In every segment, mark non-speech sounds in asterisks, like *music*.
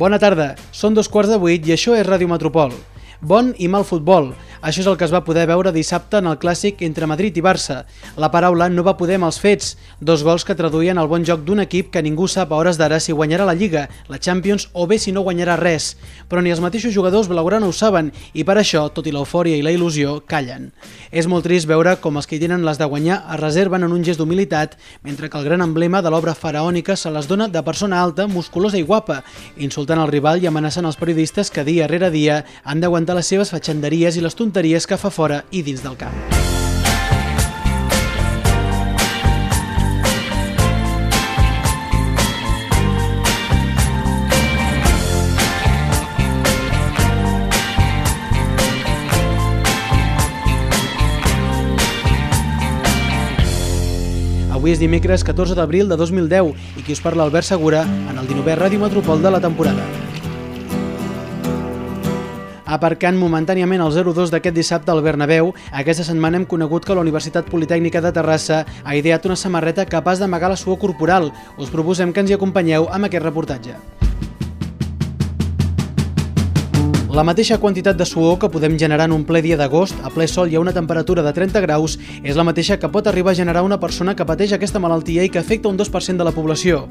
Bona tarda, són dos quarts de vuit i això és Ràdio Metropol. Bon i mal futbol. Això és el que es va poder veure dissabte en el clàssic entre Madrid i Barça. La paraula no va poder amb els fets. Dos gols que traduïen el bon joc d'un equip que ningú sap a hores d'ara si guanyarà la Lliga, la Champions o bé si no guanyarà res. Però ni els mateixos jugadors blaugrana ho saben i per això, tot i l'eufòria i la il·lusió, callen. És molt trist veure com els que tenen les de guanyar es reserven en un gest d'humilitat, mentre que el gran emblema de l'obra faraònica se les dona de persona alta, musculosa i guapa, insultant el rival i amenaçant els periodistes que dia rere dia han d'aguantar les seves fatxanderies i les tonteries que fa fora i dins del camp. Avui és dimecres 14 d'abril de 2010 i qui us parla Albert Segura en el 19è Ràdio Metropol de la temporada. Aparcant momentàniament el 0-2 d'aquest dissabte al Bernabéu, aquesta setmana hem conegut que la Universitat Politècnica de Terrassa ha ideat una samarreta capaç d'amagar la suor corporal. Us proposem que ens hi acompanyeu amb aquest reportatge. La mateixa quantitat de suor que podem generar en un ple dia d'agost, a ple sol i a una temperatura de 30 graus, és la mateixa que pot arribar a generar una persona que pateix aquesta malaltia i que afecta un 2% de la població.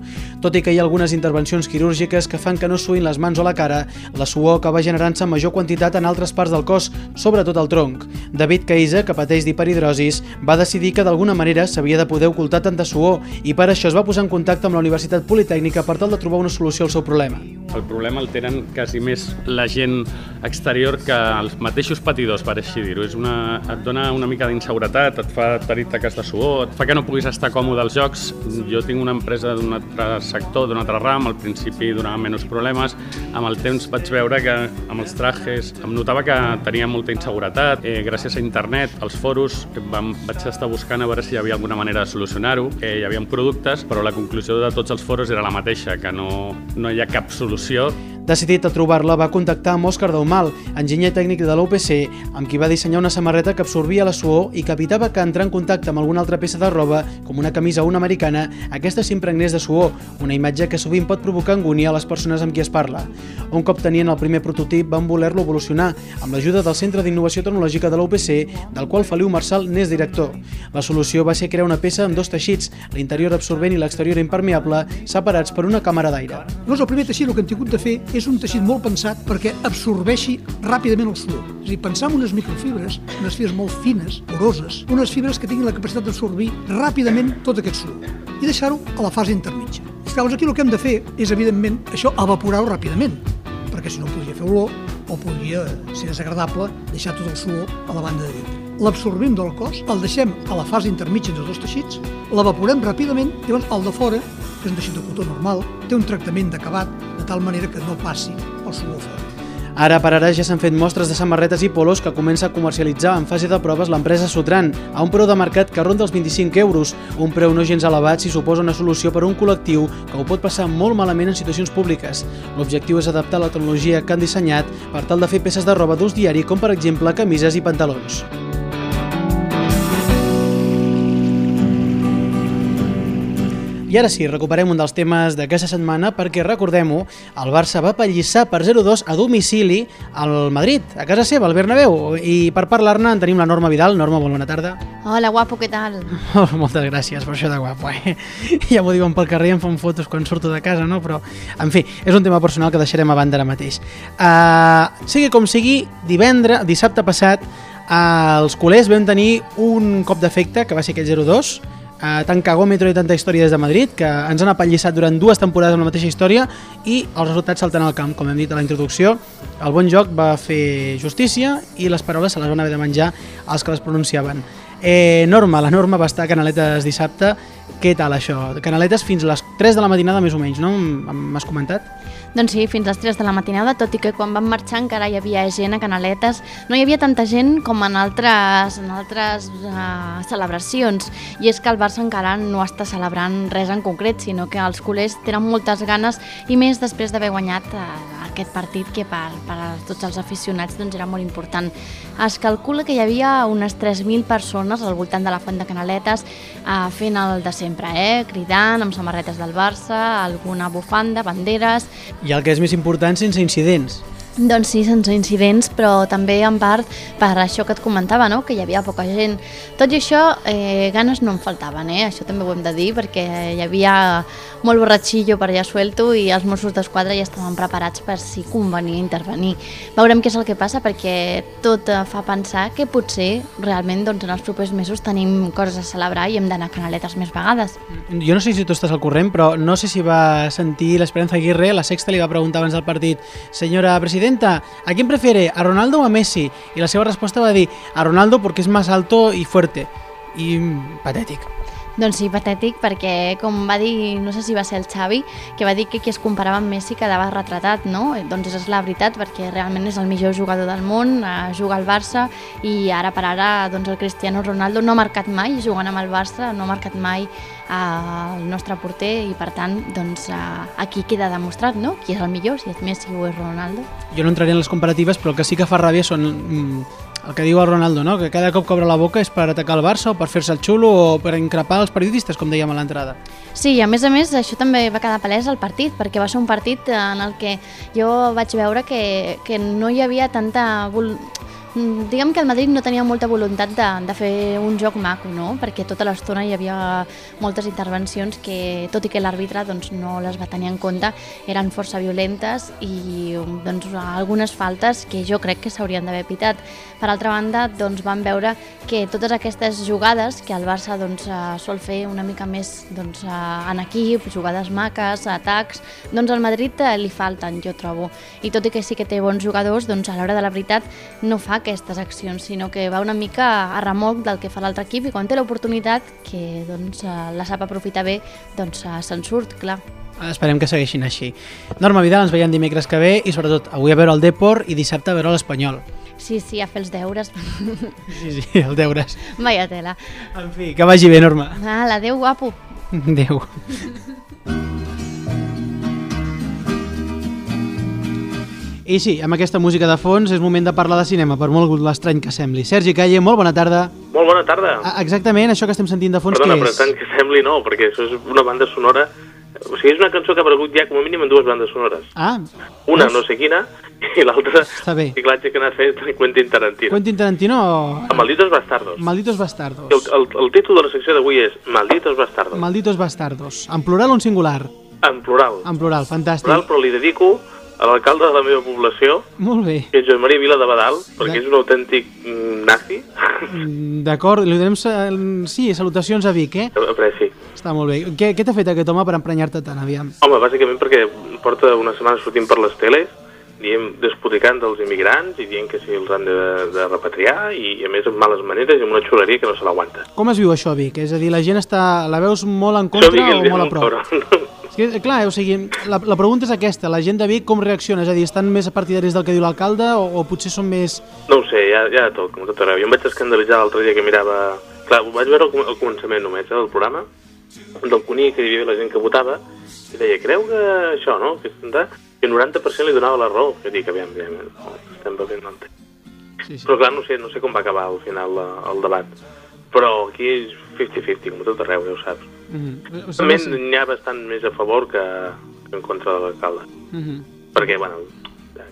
Tot i que hi ha algunes intervencions quirúrgiques que fan que no suïn les mans o la cara, la suor acaba generant-se en major quantitat en altres parts del cos, sobretot al tronc. David Caïsa, que pateix d'hiperhidrosis, va decidir que d'alguna manera s'havia de poder ocultar tanta suor i per això es va posar en contacte amb la Universitat Politècnica per tal de trobar una solució al seu problema. El problema el tenen quasi més la gent exterior que els mateixos patidors, per així dir-ho. Una, et dona una mica d'inseguretat, et fa tenir taques de suor, et fa que no puguis estar còmode als jocs. Jo tinc una empresa d'un altre sector, d'un altre ram, al principi donava menys problemes. Amb el temps vaig veure que amb els trajes em notava que tenia molta inseguretat. Eh, gràcies a internet, als foros, vam, vaig estar buscant a veure si hi havia alguna manera de solucionar-ho. Eh, hi havia productes, però la conclusió de tots els foros era la mateixa, que no, no hi ha cap solució. Decidit a trobar-la, va contactar amb Òscar Daumal, enginyer tècnic de l'UPC, amb qui va dissenyar una samarreta que absorbia la suor i que evitava que entrar en contacte amb alguna altra peça de roba, com una camisa o una americana, aquesta s'impregnés de suor, una imatge que sovint pot provocar angúnia a les persones amb qui es parla. Un cop tenien el primer prototip, van voler-lo evolucionar, amb l'ajuda del Centre d'Innovació Tecnològica de l'UPC, del qual Feliu Marçal n'és director. La solució va ser crear una peça amb dos teixits, l'interior absorbent i l'exterior impermeable, separats per una càmera d'aire. Llavors, el primer teixit el que hem tingut de fer és un teixit molt pensat perquè absorbeixi ràpidament el suor. És a dir, pensar en unes microfibres, unes fibres molt fines, poroses, unes fibres que tinguin la capacitat d'absorbir ràpidament tot aquest suor i deixar-ho a la fase intermitja. Llavors aquí el que hem de fer és, evidentment, això evaporar-ho ràpidament, perquè si no podria fer olor o podria ser desagradable deixar tot el suor a la banda de dintre. L'absorbim del cos, el deixem a la fase intermitja entre els dos teixits, l'evaporem ràpidament i llavors el de fora, que és un teixit de cotó normal, té un tractament d'acabat de tal manera que no passi el suor fora. Ara per ara ja s'han fet mostres de samarretes i polos que comença a comercialitzar en fase de proves l'empresa Sutran, a un preu de mercat que ronda els 25 euros, un preu no gens elevat si suposa una solució per a un col·lectiu que ho pot passar molt malament en situacions públiques. L'objectiu és adaptar la tecnologia que han dissenyat per tal de fer peces de roba d'ús diari com per exemple camises i pantalons. I ara sí, recuperem un dels temes d'aquesta setmana perquè, recordem-ho, el Barça va pallissar per 0-2 a domicili al Madrid, a casa seva, al Bernabéu. I per parlar-ne en tenim la Norma Vidal. Norma, bona tarda. Hola, guapo, què tal? *laughs* Oh, moltes gràcies per això de guapo, eh? *laughs* Ja m'ho diuen pel carrer i em fan fotos quan surto de casa, no? Però, en fi, és un tema personal que deixarem a banda ara mateix. Uh, sigui com sigui, divendres, dissabte passat, uh, els culers vam tenir un cop d'efecte, que va ser aquell 0-2, eh, tant cagòmetre i tanta història des de Madrid, que ens han apallissat durant dues temporades amb la mateixa història i els resultats salten al camp, com hem dit a la introducció. El bon joc va fer justícia i les paraules se les van haver de menjar els que les pronunciaven. Eh, Norma, la Norma va estar a Canaletes dissabte. Què tal això? Canaletes fins a les 3 de la matinada més o menys, no? M'has comentat? Doncs sí, fins a les 3 de la matinada, tot i que quan vam marxar encara hi havia gent a Canaletes. No hi havia tanta gent com en altres, en altres uh, celebracions. I és que el Barça encara no està celebrant res en concret, sinó que els culers tenen moltes ganes i més després d'haver guanyat uh, aquest partit que per, per a tots els aficionats doncs, era molt important. Es calcula que hi havia unes 3.000 persones al voltant de la Font de Canaletes eh, fent el de sempre, eh? cridant amb samarretes del Barça, alguna bufanda, banderes... I el que és més important, sense incidents. Doncs sí, sense incidents, però també en part per això que et comentava, no? que hi havia poca gent. Tot i això, eh, ganes no en faltaven, eh? això també ho hem de dir, perquè hi havia molt borratxillo per allà suelto i els Mossos d'Esquadra ja estaven preparats per si convenia intervenir. Veurem què és el que passa, perquè tot eh, fa pensar que potser realment doncs, en els propers mesos tenim coses a celebrar i hem d'anar a Canaletes més vegades. Jo no sé si tu estàs al corrent, però no sé si va sentir l'Esperanza Aguirre, la sexta li va preguntar abans del partit senyora ¿a quién prefiere, a Ronaldo o a Messi? I la seva resposta va dir, a Ronaldo porque es más alto y fuerte. I mm, patètic. Doncs sí, patètic, perquè com va dir, no sé si va ser el Xavi, que va dir que qui es comparava amb Messi quedava retratat, no? Doncs és la veritat, perquè realment és el millor jugador del món, eh, juga al Barça i ara per ara doncs, el Cristiano Ronaldo no ha marcat mai jugant amb el Barça, no ha marcat mai eh, el nostre porter i per tant doncs, eh, aquí queda demostrat no? qui és el millor, si és Messi o és Ronaldo. Jo no entraré en les comparatives, però el que sí que fa ràbia són mm, el que diu el Ronaldo, no? que cada cop obre la boca és per atacar el Barça o per fer-se el xulo o per increpar els periodistes, com dèiem a l'entrada. Sí, i a més a més això també va quedar palès al partit, perquè va ser un partit en el que jo vaig veure que, que no hi havia tanta... vol- Diguem que el Madrid no tenia molta voluntat de, de fer un joc maco, no? perquè tota l'estona hi havia moltes intervencions que, tot i que l'àrbitre doncs, no les va tenir en compte, eren força violentes i doncs, algunes faltes que jo crec que s'haurien d'haver pitat. Per altra banda, doncs, vam veure que totes aquestes jugades que el Barça doncs, eh, sol fer una mica més doncs, eh, en equip, jugades maques, atacs, doncs al Madrid eh, li falten, jo trobo. I tot i que sí que té bons jugadors, doncs a l'hora de la veritat no fa aquestes accions, sinó que va una mica a remolc del que fa l'altre equip i quan té l'oportunitat, que doncs, eh, la sap aprofitar bé, doncs eh, se'n surt, clar. Esperem que segueixin així. Norma Vidal, ens veiem dimecres que ve i sobretot avui a veure el Depor i dissabte a veure l'Espanyol. Sí, sí, a fer els deures. Sí, sí, el deures. Vaya tela. En fi, que vagi bé, Norma. Ah, l'adeu, guapo. Adéu. *laughs* I sí, amb aquesta música de fons és moment de parlar de cinema, per molt l'estrany que sembli. Sergi Calle, molt bona tarda. Molt bona tarda. Ah, Exactament, això que estem sentint de fons, Perdona, què però és? tant que sembli no, perquè això és una banda sonora... O sigui, és una cançó que ha aparegut ja com a mínim en dues bandes sonores. Ah, Una no sé quina i l'altra bé. ciclatge que n'ha fet Quentin Tarantino. Quentin Tarantino o... Amb Malditos Bastardos. Malditos El, Bastardos. el, el títol de la secció d'avui és Malditos Bastardos. Malditos Bastardos. En plural o en singular? En plural. En plural, fantàstic. plural, però li dedico a l'alcalde de la meva població, Molt bé. que és Joan Maria Vila de Badal, perquè és un autèntic mm, nazi. Mm, D'acord, li donem... Sí, salutacions a Vic, eh? Apreci. Està molt bé. Què, què t'ha fet aquest home per emprenyar-te tant, aviam? Home, bàsicament perquè porta una setmana sortint per les teles, dient, despoticant dels immigrants i dient que si els han de, de repatriar i, a més amb males maneres i amb una xuleria que no se l'aguanta. Com es viu això, Vic? És a dir, la gent està... La veus molt en contra o molt a prop? Que, clar, o sigui, la, la pregunta és aquesta. La gent de Vic com reacciona? És a dir, estan més partidaris del que diu l'alcalde o, o potser són més... No ho sé, ja, ja de tot, com tot arreu. Jo em vaig escandalitzar l'altre dia que mirava... Clar, ho vaig veure al, al començament només, eh, del programa, del Cuní, que hi havia la gent que votava, i deia, creu que això, no?, que, que el 90% li donava la raó. Jo dic, aviam, aviam, no, estem bevent, no entenc. Sí, sí. Però clar, no sé, no sé com va acabar al final la, el debat. Però aquí és 50-50, com a tot arreu, ja ho saps. Mm -hmm. sigui, n'hi ha bastant més a favor que, que en contra de l'alcalde. mm -hmm. Perquè, bueno,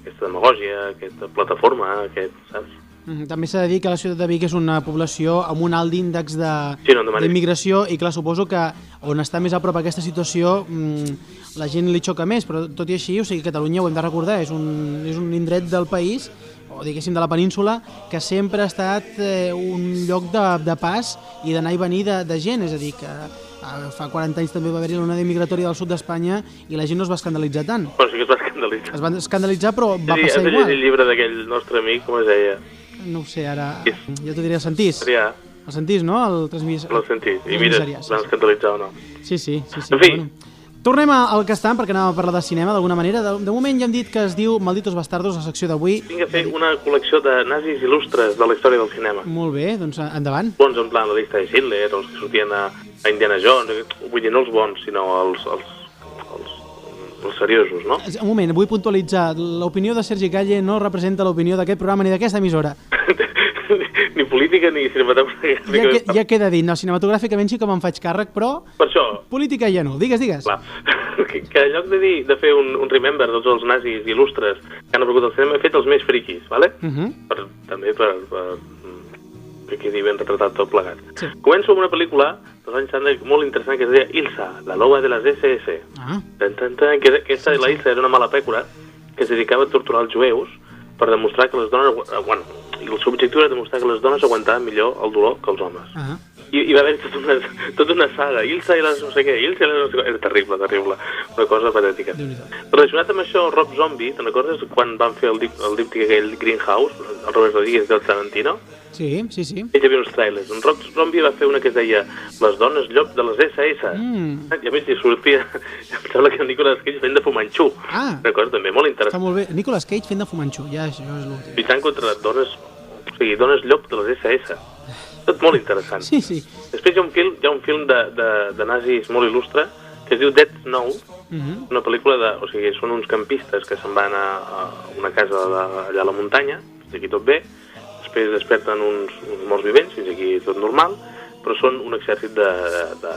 aquesta demagògia, aquesta plataforma, aquest, saps? Mm, També s'ha de dir que la ciutat de Vic és una població amb un alt índex de- Sí, no d'immigració i clar, suposo que on està més a prop aquesta situació mm, la gent li xoca més, però tot i així, o sigui, Catalunya ho hem de recordar, és un, és un indret del país o diguéssim de la península, que sempre ha estat eh, un lloc de, de pas i d'anar i venir de, de gent, és a dir, que fa 40 anys també va haver-hi l'onada migratòria del sud d'Espanya i la gent no es va escandalitzar tant. Però sí que es va escandalitzar. Es va escandalitzar però va sí, passar has igual. llegir el llibre d'aquell nostre amic, com es deia? No ho sé, ara... Sí. Ja t'ho diré, el sentís. Adrià, El sentís, no? El transmis... el sentit. I mira, sí, van sí. escandalitzar o no. Sí, sí, sí. sí En fi. Bueno. Tornem al que estan, perquè anàvem a parlar de cinema d'alguna manera. De, de moment ja hem dit que es diu Malditos Bastardos, la secció d'avui. Vinc a fer una col·lecció de nazis il·lustres de la història del cinema. Molt bé, doncs endavant. Bons en plan la llista de Schindler, els que sortien a, a Indiana Jones, vull dir, no els bons, sinó els, els, els els seriosos, no? Un moment, vull puntualitzar. L'opinió de Sergi Calle no representa l'opinió d'aquest programa ni d'aquesta emissora. *laughs* ni política ni cinematogràfica. Ja, que, ja queda dit, no, cinematogràficament sí que me'n faig càrrec, però Per això, política ja no. Digues, digues. clar, *laughs* que, que en lloc de, dir, de fer un, un remember de tots els nazis il·lustres que han aparegut al cinema, he fet els més friquis, ¿vale? Uh -huh. per, també per, per, que quedi ben retratat tot plegat. Sí. Començo amb una pel·lícula dels anys 70 molt interessant que es deia Ilsa, la loba de les SS. Ah, Tan, tan, tan, que aquesta, la Ilsa era una mala pècora que es dedicava a torturar els jueus per demostrar que les dones... eh, Bueno, i el seu objectiu era demostrar que les dones aguantaven millor el dolor que els homes. ah. I, i va haver tota una, tota una saga, Ilsa i les no sé què, Ilsa i les no sé què... Era terrible, terrible. Una cosa patètica. Relacionat amb això, Rob Zombie, te'n recordes quan van fer el, dip- el díptic aquell Greenhouse, el Robert Rodríguez del Tarantino? Sí, sí, sí. Ell havia uns trailers. En Rob Zombie va fer una que es deia Les dones llop de les SS. Mm. I a més hi sortia, *laughs* em sembla que Nicolas Cage fent de fumanxú. Ah. Una cosa també molt Està interessant. molt bé. Nicolas Cage fent de fumanxú, ja això és l'últim. Lluitant contra dones, o sigui, dones llop de les SS. Tot molt interessant. Sí, sí. Després hi ha un film, hi ha un film de, de, de nazis molt il·lustre que es diu Dead Snow, Uh -huh. una pel·lícula de... O sigui, són uns campistes que se'n van a, a una casa de, allà a la muntanya, fins aquí tot bé, després desperten uns, uns morts vivents, fins aquí tot normal, però són un exèrcit de, de,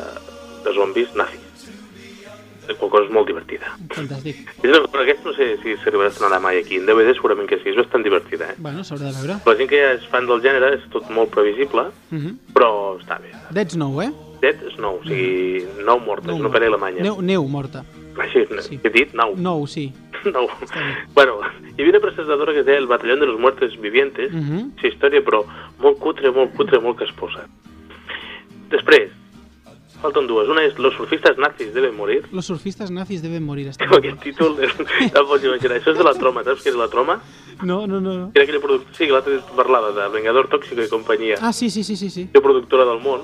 de zombis nazis. Qual cosa és molt divertida. Fantàstic. És una, però aquesta no sé si s'arribarà a estrenar mai aquí. En DVD segurament que sí, és bastant divertida. Eh? Bueno, s'haurà de veure. La gent que ja és fan del gènere és tot molt previsible, Uh -huh. però està bé. Dead Snow, eh? Dead Snow, o sigui, nou mortes, Nou no mort. per alemanya. Neu, neu morta. Així, Sí. he dit? Nou. Nou, sí. *laughs* No. bé. Bueno, hi havia una presentadora que es deia El batallón de los muertos vivientes, Uh -huh. sí, història, però molt cutre, molt cutre, molt casposa. Després, falten dues. Una és Los surfistas nazis deben morir. Los surfistas nazis deben morir. Amb aquest títol, no pots imaginar. Això és de la Troma, saps què és la Troma? No, no, no. no. Era aquella productora, sí, que l'altre parlava de Vengador Tóxico i companyia, Ah, sí, sí, sí, sí, sí. productora del món,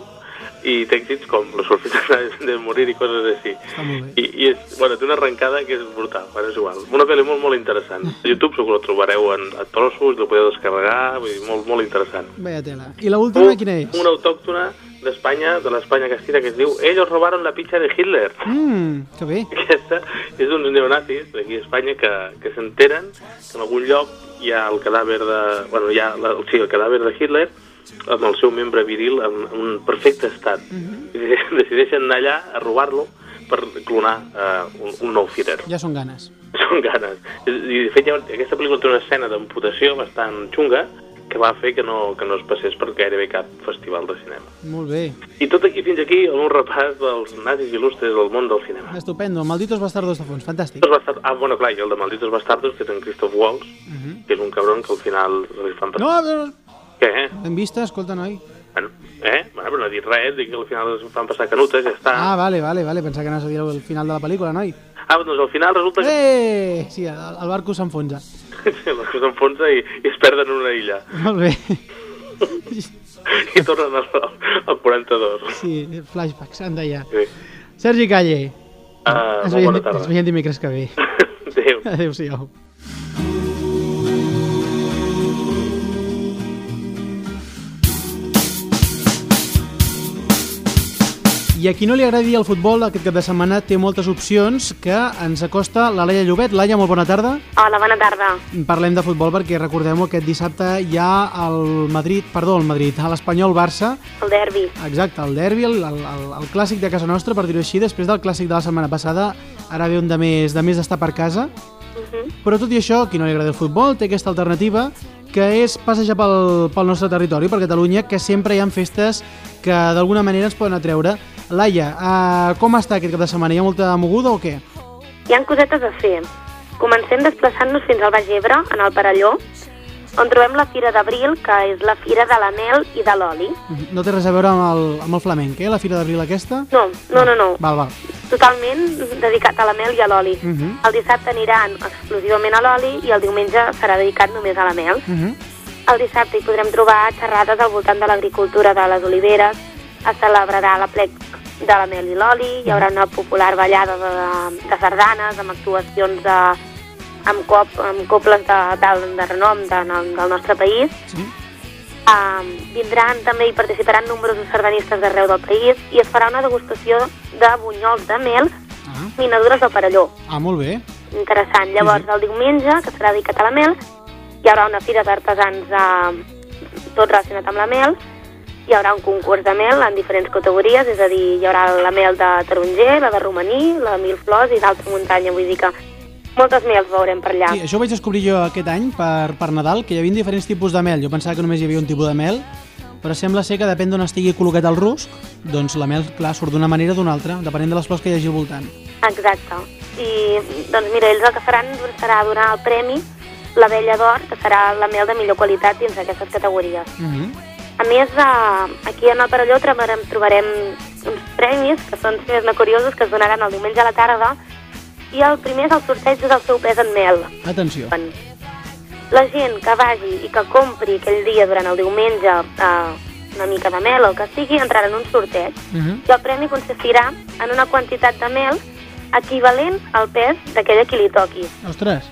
i èxits com Los nazis deben morir i coses així. I, i és, bueno, té una arrencada que és brutal, bueno, és igual. Una pel·li molt, molt interessant. A YouTube segur que la trobareu en, a trossos, la podeu descarregar, vull dir, molt, molt interessant. Vaya tela. I l'última quina és? Una autòctona d'Espanya, de l'Espanya castira, que es diu Ellos robaron la pizza de Hitler. Mmm, que bé. *laughs* Aquesta és d'uns neonazis d'aquí a Espanya que, que s'enteren que en algun lloc hi ha el cadàver de... Bueno, hi ha la, sí, el cadàver de Hitler amb el seu membre viril en, en un perfecte estat. I *laughs* decideixen anar allà a robar-lo per clonar uh, un, un nou Führer. Ja són ganes. *laughs* Són ganes. I, de fet, ja, aquesta pel·lícula té una escena d'amputació bastant xunga que va fer que no, que no es passés per gairebé cap festival de cinema. Molt bé. I tot aquí fins aquí meu repàs dels nazis il·lustres del món del cinema. Estupendo. Malditos bastardos de fons. Fantàstic. Bastardos. Ah, bueno, clar, i el de Malditos Bastardos, que és en Christoph Waltz, Uh -huh. que és un cabron que al final li fan passar... No, no, Què, ben vista, escolta, noi. Eh? Bueno, però no ha dit res, dic que al final es fan passar canutes, ja està. Ah, vale, vale, vale. Pensava que anaves a dir el final de la pel·lícula, noi. Ah, doncs al final resulta que Eh! Sí, el, el barco s'enfonsa. *laughs* la cosa s'enfonsa i, i es perden en una illa. Molt bé. *laughs* I tornen al, al 42. Sí, flashbacks, anda ja. Sí. Sergi Calle. Ah, ens, molt veiem, bona ens tarda. veiem dimecres que ve. *laughs* Adéu. Adéu-siau. I a qui no li agradi el futbol aquest cap de setmana té moltes opcions que ens acosta la Laia Llobet. Laia, molt bona tarda. Hola, bona tarda. Parlem de futbol perquè recordem aquest dissabte hi ha el Madrid, perdó, el Madrid, a l'Espanyol Barça, El derbi. exacte, el derbi, el, el, el, el clàssic de casa nostra, per dir-ho així, després del clàssic de la setmana passada, ara ve un de més de més d'estar per casa, Uh -huh. però tot i això, qui no li agrada el futbol té aquesta alternativa que és passejar pel, pel nostre territori, per Catalunya, que sempre hi ha festes que d'alguna manera ens poden atreure. Laia, uh, com està aquest cap de setmana? Hi ha molta moguda o què? Hi han cosetes a fer. Comencem desplaçant-nos fins al Baix Ebre, en el Parelló, on trobem la Fira d'Abril, que és la Fira de la Mel i de l'Oli. No té res a veure amb el, amb el flamenc, eh? La Fira d'Abril aquesta? No, no, no, no. Val, val. Totalment dedicat a la mel i a l'oli. Uh -huh. El dissabte aniran exclusivament a l'oli i el diumenge serà dedicat només a la mel. Uh -huh. El dissabte hi podrem trobar xerrades al voltant de l'agricultura de les oliveres, es celebrarà la plec de la mel i l'oli, hi haurà una popular ballada de, de sardanes amb actuacions de, amb, cop, amb cobles de, de, de renom de, del nostre país. Sí? Um, vindran també i participaran nombrosos sardanistes d'arreu del país i es farà una degustació de bunyols de mel Ah, minadures del Parelló. ah molt bé. Interessant. Llavors, sí. el diumenge, que serà dedicat a la mel, hi haurà una fira d'artesans eh, tot relacionat amb la mel, hi haurà un concurs de mel en diferents categories, és a dir, hi haurà la mel de taronger, la de romaní, la de mil flors i d'alta muntanya, vull dir que moltes mels veurem per allà. Sí, això ho vaig descobrir jo aquest any per, per Nadal, que hi havia diferents tipus de mel. Jo pensava que només hi havia un tipus de mel, però sembla ser que depèn d'on estigui col·locat el rusc, doncs la mel, clar, surt d'una manera o d'una altra, depenent de les flors que hi hagi al voltant. Exacte. I, doncs mira, ells el que faran serà donar el premi l'abella d'or, que serà la mel de millor qualitat dins d'aquestes categories. Uh -huh. A més, eh, aquí en el Parelló trobarem, trobarem uns premis que són, més no curiosos, que es donaran el diumenge a la tarda i el primer és el sorteig del seu pes en mel. Atenció. La gent que vagi i que compri aquell dia durant el diumenge eh, una mica de mel o el que sigui, entrarà en un sorteig Uh -huh. i el premi consistirà en una quantitat de mel equivalent al pes d'aquella qui li toqui. Ostres.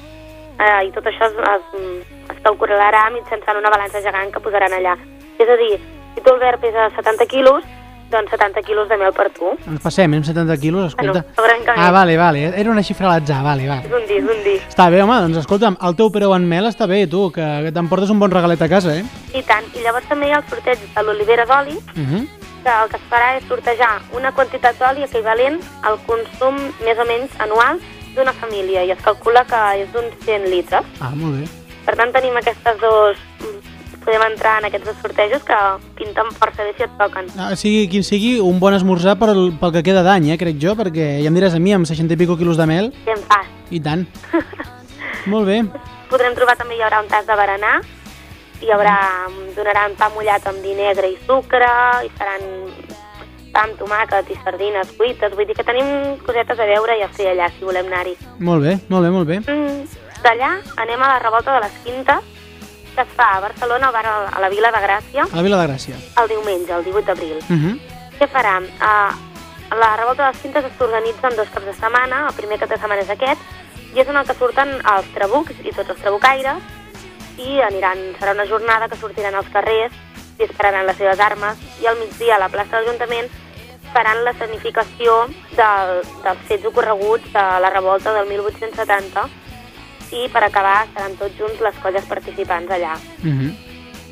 Eh, I tot això es, es, es calcularà mitjançant una balança gegant que posaran allà. És a dir, si tu, Albert, pesa 70 quilos, doncs 70 quilos de mel per tu. Ens passem, hem 70 quilos, escolta. Bueno, ah, vale, vale, era una xifra a l'atzar, vale, vale. És un dir, és un dir. Està bé, home, doncs escolta'm, el teu preu en mel està bé, tu, que, que t'emportes un bon regalet a casa, eh? I tant. I llavors també hi ha el sorteig de l'olivera d'oli, Uh -huh. que el que es farà és sortejar una quantitat d'oli equivalent al consum més o menys anual d'una família i es calcula que és d'uns 100 litres. Ah, molt bé. Per tant, tenim aquestes dos... Podem entrar en aquests sortejos que pinten força bé si et toquen. Ah, sigui quin sigui, un bon esmorzar pel, pel que queda d'any, eh, crec jo, perquè ja em diràs a mi, amb 60 i pico quilos de mel, I en fas. i tant. *laughs* molt bé. Podrem trobar també, hi haurà un tas de berenar, hi haurà, donaran pa mullat amb vi negre i sucre, i faran pa amb tomàquet i sardines cuites, vull dir que tenim cosetes a veure i a fer allà, si volem anar-hi. Molt bé, molt bé, molt bé. Mm, D'allà anem a la revolta de les Quintes, que es fa a Barcelona, a la Vila de Gràcia, A la Vila de Gràcia. el diumenge, el 18 d'abril. Uh -huh. Què farà? Uh, la revolta de les Quintes s'organitza en dos caps de setmana, el primer cap de setmana és aquest, i és en el que surten els trabucs i tots els trabucaires, i aniran, serà una jornada que sortiran als carrers, dispararan les seves armes, i al migdia a la plaça de l'Ajuntament faran la escenificació del, dels fets ocorreguts de la revolta del 1870, i per acabar seran tots junts les colles participants allà. Uh -huh.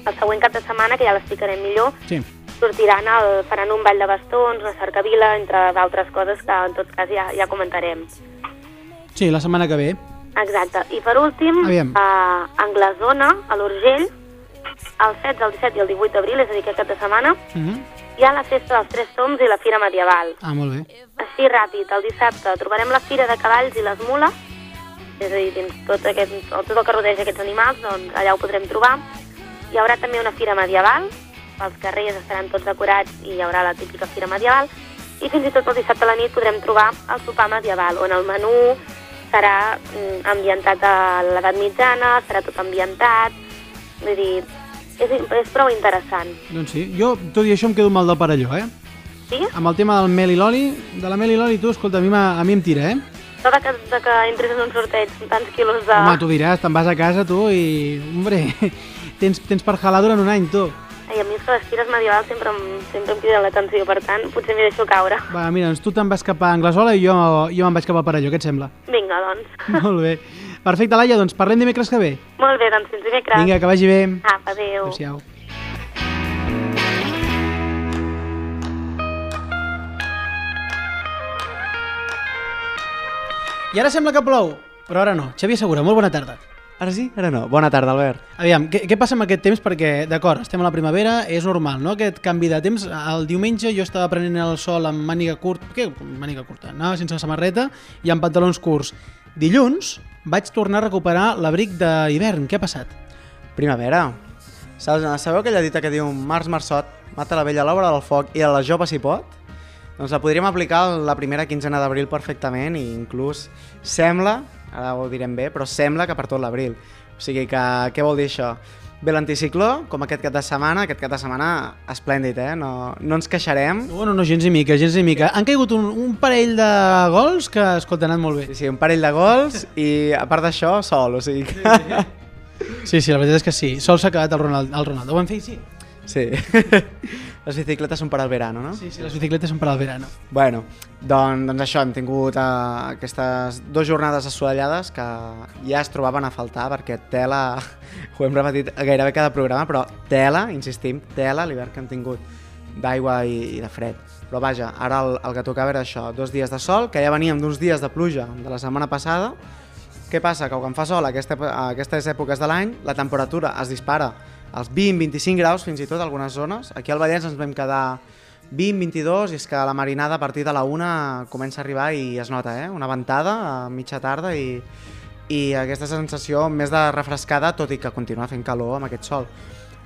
El següent cap de setmana, que ja l'explicarem millor, Sí. sortiran, el, faran un ball de bastons, una cercavila, entre d'altres coses que en tot cas ja, ja comentarem. sí, la setmana que ve. Exacte. I per últim, Aviam. a Anglazona, a l'Urgell, el 16, el 17 i el 18 d'abril, és a dir, aquest cap de setmana, Uh -huh. hi ha la festa dels Tres Toms i la Fira Medieval. Ah, molt bé. Així ràpid, el dissabte trobarem la Fira de Cavalls i les Mules, és a dir, dins tot, aquest, tot el que rodeja aquests animals, doncs allà ho podrem trobar. Hi haurà també una Fira Medieval, els carrers estaran tots decorats i hi haurà la típica Fira Medieval, i fins i tot el dissabte a la nit podrem trobar el sopar medieval, on el menú serà mm, ambientat a l'edat mitjana, serà tot ambientat, vull dir, és, és prou interessant. Doncs sí. Jo, tot i això, em quedo mal del parelló, eh? Sí? Amb el tema del mel i l'oli, de la mel i l'oli, tu, escolta, a mi, a mi em tira, eh? Tot de que, de que entres en un sorteig amb tants quilos de... Home, tu diràs, te'n vas a casa, tu, i... Hombre, *laughs* tens, tens per jalar durant un any, tu. Ai, a mi és que les tires medievals sempre em, sempre em criden l'atenció, per tant, potser m'hi deixo caure. Va, mira, doncs tu te'n vas cap a Anglesola i jo, jo me'n vaig cap al Parelló, què et sembla? Vinga, doncs. *laughs* Molt bé. Perfecte, Laia, doncs parlem dimecres que ve. Molt bé, doncs fins dimecres. Vinga, que vagi bé. Apa, adéu. Adéu-siau. I ara sembla que plou, però ara no. Xavier Segura, molt bona tarda. Ara sí? Ara no. Bona tarda, Albert. Aviam, què, què passa amb aquest temps? Perquè, d'acord, estem a la primavera, és normal, no?, aquest canvi de temps. El diumenge jo estava prenent el sol amb màniga curta, què? Màniga curta, anava sense samarreta i amb pantalons curts. Dilluns vaig tornar a recuperar l'abric d'hivern. Què ha passat? Primavera. Saps, sabeu aquella dita que diu març marçot, mata la vella a l'obra del foc i a la jove si pot? Doncs la podríem aplicar la primera quinzena d'abril perfectament i inclús sembla, ara ho direm bé, però sembla que per tot l'abril. O sigui que, què vol dir això? Bé, l'anticicló, com aquest cap de setmana, aquest cap de setmana esplèndid, eh? No, no ens queixarem. No, no, no, gens ni mica, gens ni mica. Han caigut un, un parell de gols que, escolta, han anat molt bé. Sí, sí, un parell de gols i a part d'això, sol, o sigui que... Sí, sí, la veritat és que sí. Sol s'ha quedat el Ronaldo, el Ronaldo. Ho vam fer, sí. Sí. Les bicicletes són per al verano, no? Sí, sí, les bicicletes són per al verano. Bueno, doncs, doncs això, hem tingut eh, aquestes dues jornades assolellades que ja es trobaven a faltar perquè tela, *laughs* ho hem repetit gairebé cada programa, però tela, insistim, tela l'hivern que hem tingut d'aigua i, i de fred. Però vaja, ara el, el que tocava era això, dos dies de sol, que ja veníem d'uns dies de pluja de la setmana passada. Què passa? Que quan fa sol a, aquesta, a aquestes èpoques de l'any, la temperatura es dispara als 20-25 graus, fins i tot algunes zones. Aquí al Vallès ens vam quedar 20-22 i és que la marinada a partir de la una comença a arribar i es nota, eh? Una ventada a mitja tarda i, i aquesta sensació més de refrescada, tot i que continua fent calor amb aquest sol.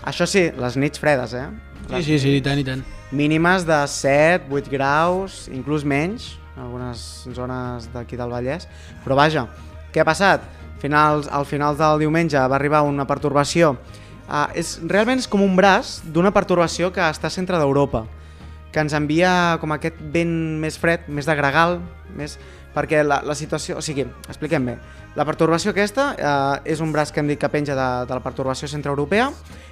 Això sí, les nits fredes, eh? Sí, sí, sí, i tant, i tant. Mínimes de 7, 8 graus, inclús menys, en algunes zones d'aquí del Vallès. Però vaja, què ha passat? Finals, al final del diumenge va arribar una pertorbació Uh, és, realment és com un braç d'una pertorbació que està a centre d'Europa, que ens envia com aquest vent més fred, més de gregal, més... perquè la, la situació... O sigui, expliquem bé. La pertorbació aquesta uh, és un braç que hem dit que penja de, de la pertorbació centreeuropea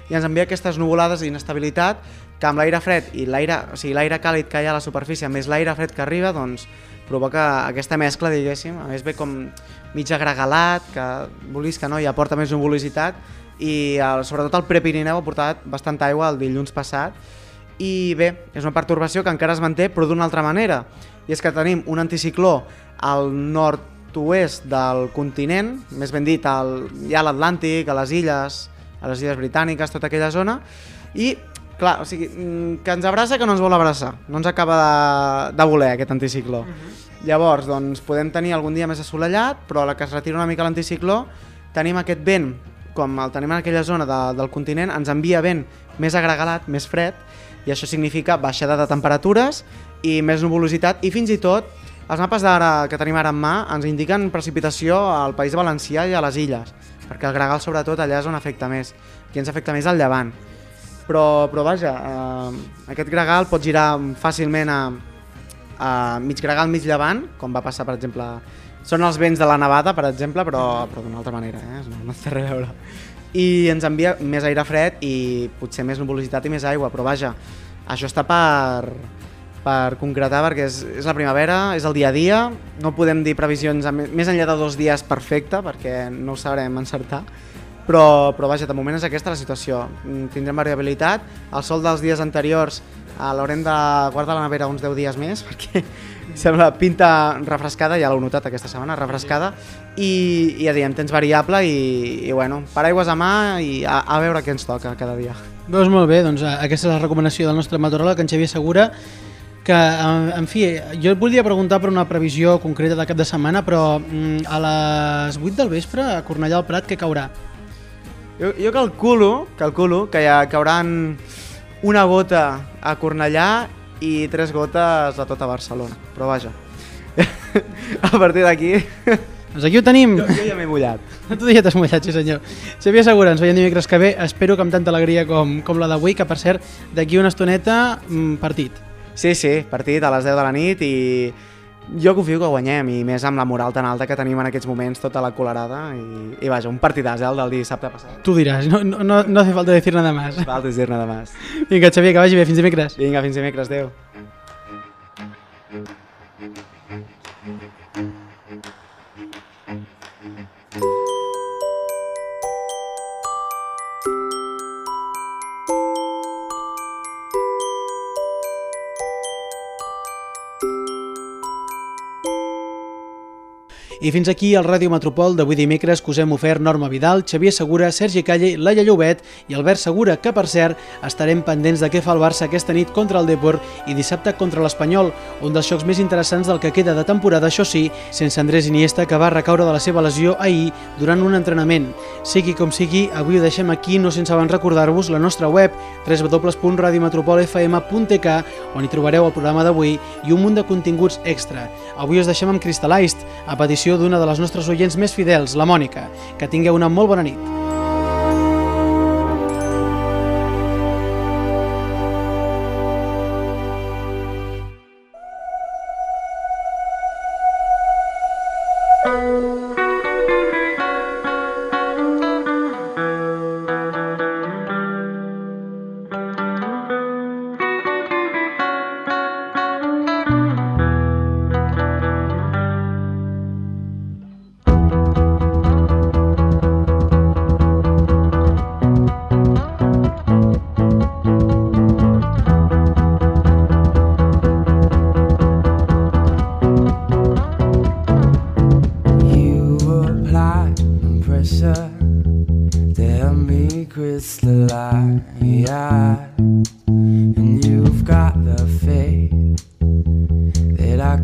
i ens envia aquestes nuvolades d'inestabilitat que amb l'aire fred i l'aire o sigui, l'aire càlid que hi ha a la superfície més l'aire fred que arriba, doncs provoca aquesta mescla, diguéssim, a més ve com mig agregalat, que vulguis que no, i aporta més nuvolositat i el, sobretot el Prepirineu ha portat bastanta aigua el dilluns passat i bé, és una pertorbació que encara es manté però d'una altra manera i és que tenim un anticicló al nord-oest del continent, més ben dit al, ja a l'Atlàntic, a les illes a les illes britàniques, tota aquella zona i clar, o sigui, mm, que ens abraça que no ens vol abraçar, no ens acaba de, de voler aquest anticicló. Uh -huh. Llavors, doncs, podem tenir algun dia més assolellat, però a la que es retira una mica l'anticicló tenim aquest vent com el tenim en aquella zona de, del continent, ens envia vent més agregalat, més fred, i això significa baixada de temperatures i més nuvolositat, i fins i tot els mapes d'ara que tenim ara en mà ens indiquen precipitació al País Valencià i a les illes, perquè el gregal sobretot allà és on afecta més, aquí ens afecta més al llevant. Però, però vaja, eh, aquest gregal pot girar fàcilment a, a mig gregal, mig llevant, com va passar per exemple són els vents de la nevada, per exemple, però, però d'una altra manera, eh? no, no té res a veure. I ens envia més aire fred i potser més nuvolositat i més aigua, però vaja, això està per, per concretar perquè és, és la primavera, és el dia a dia, no podem dir previsions més enllà de dos dies perfecte perquè no ho sabrem encertar, però, però vaja, de moment és aquesta la situació. Tindrem variabilitat, el sol dels dies anteriors l'haurem de guardar la nevera uns 10 dies més *laughs* perquè Sembla pinta refrescada, ja l'heu notat aquesta setmana, refrescada, i, i ja diem, temps variable i, i bueno, paraigües a mà i a, a veure què ens toca cada dia. Doncs molt bé, doncs aquesta és la recomanació del nostre meteoròleg, en Xavier Segura, que, en fi, jo et volia preguntar per una previsió concreta de cap de setmana, però mm, a les 8 del vespre a Cornellà al Prat què caurà? Jo, jo calculo, calculo que ja cauran una gota a Cornellà i tres gotes a tota Barcelona. Però vaja, *laughs* a partir d'aquí... Doncs aquí ho tenim. Jo, jo ja m'he mullat. *laughs* Tu ja t'has mullat, sí senyor. Xavier Segura, ens veiem dimecres que ve. Espero que amb tanta alegria com, com la d'avui, que per cert, d'aquí una estoneta, mm, partit. Sí, sí, partit a les 10 de la nit i jo confio que guanyem i més amb la moral tan alta que tenim en aquests moments tota la colerada i, i vaja, un partidàs eh, el del dissabte passat. Tu diràs, no, no, no hace falta decir nada más. No falta decir nada más. Vinga, Xavier, que vagi bé, fins dimecres. Vinga, fins dimecres, adeu. I fins aquí el Ràdio Metropol d'avui dimecres que us hem ofert Norma Vidal, Xavier Segura, Sergi Calle, Laia Llobet i Albert Segura, que per cert estarem pendents de què fa el Barça aquesta nit contra el Depor i dissabte contra l'Espanyol, un dels xocs més interessants del que queda de temporada, això sí, sense Andrés Iniesta que va recaure de la seva lesió ahir durant un entrenament. Sigui com sigui, avui ho deixem aquí, no sense abans recordar-vos la nostra web www.radiometropolfm.tk on hi trobareu el programa d'avui i un munt de continguts extra. Avui us deixem amb Crystalized, a petició d'una de les nostres oients més fidels, la Mònica. Que tingueu una molt bona nit.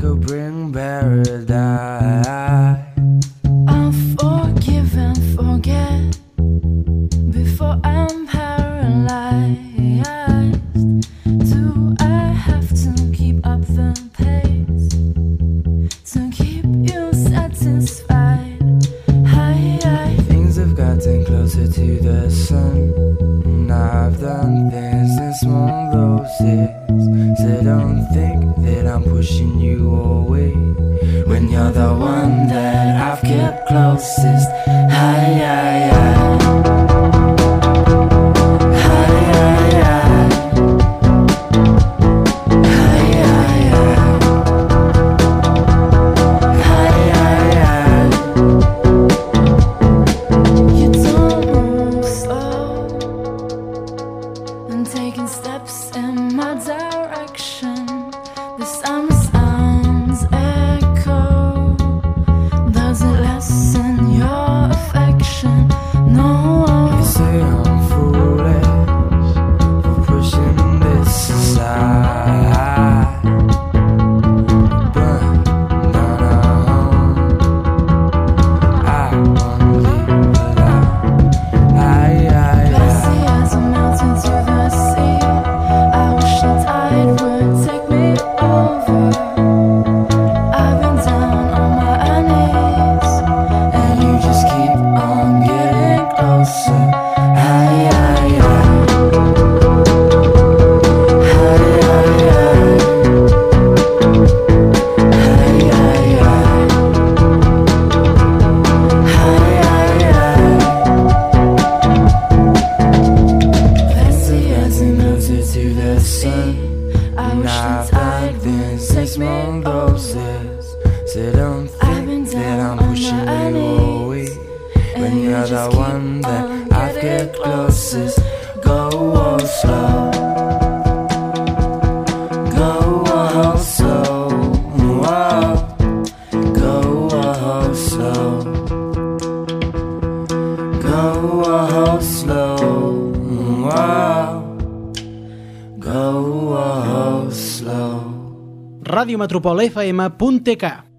like a. Radiometropolfm.tk